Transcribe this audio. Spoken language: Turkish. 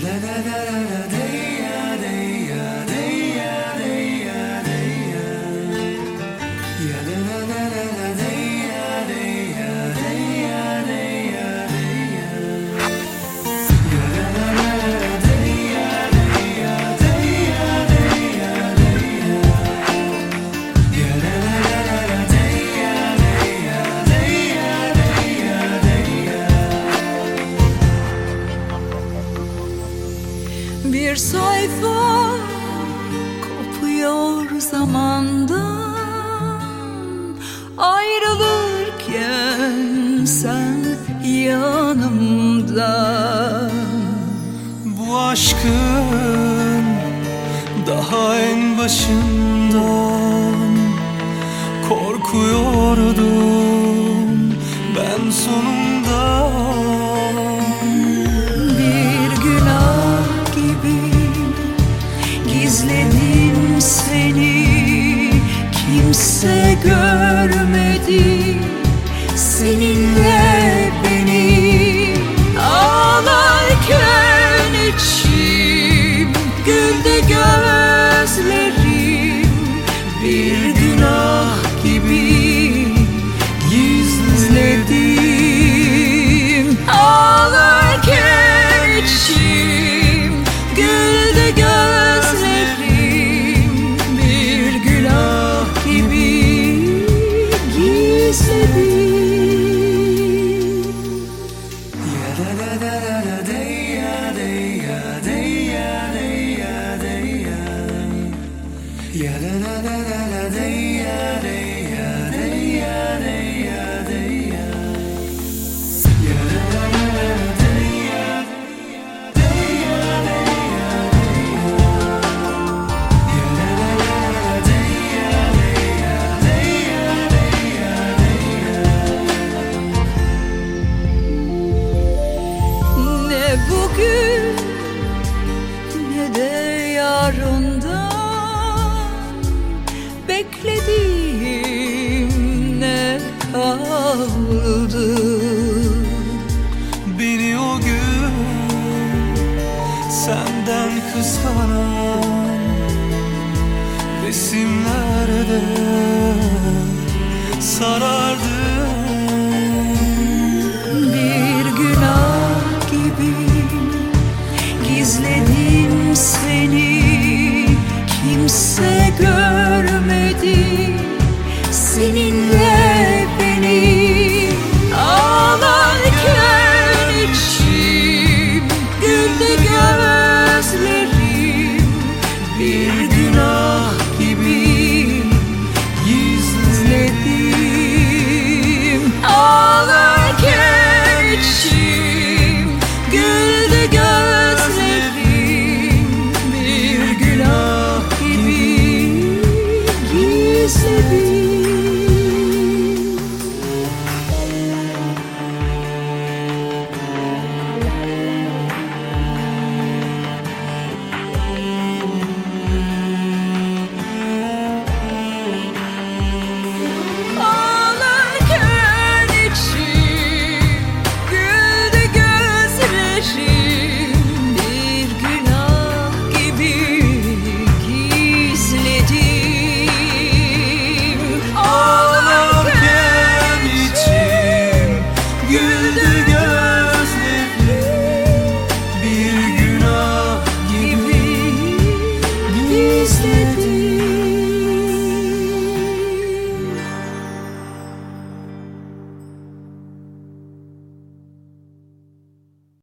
da da da da da da Bir sayfa kopuyor zamandan. Ayrılırken sen yanımda. Bu aşkın daha en başından gizledim seni. Kimse görmedi. Seninle Yeah, da da da da. Beklediğim ne kaldı? Beni o gün senden kıskanan Resimlerde sarardı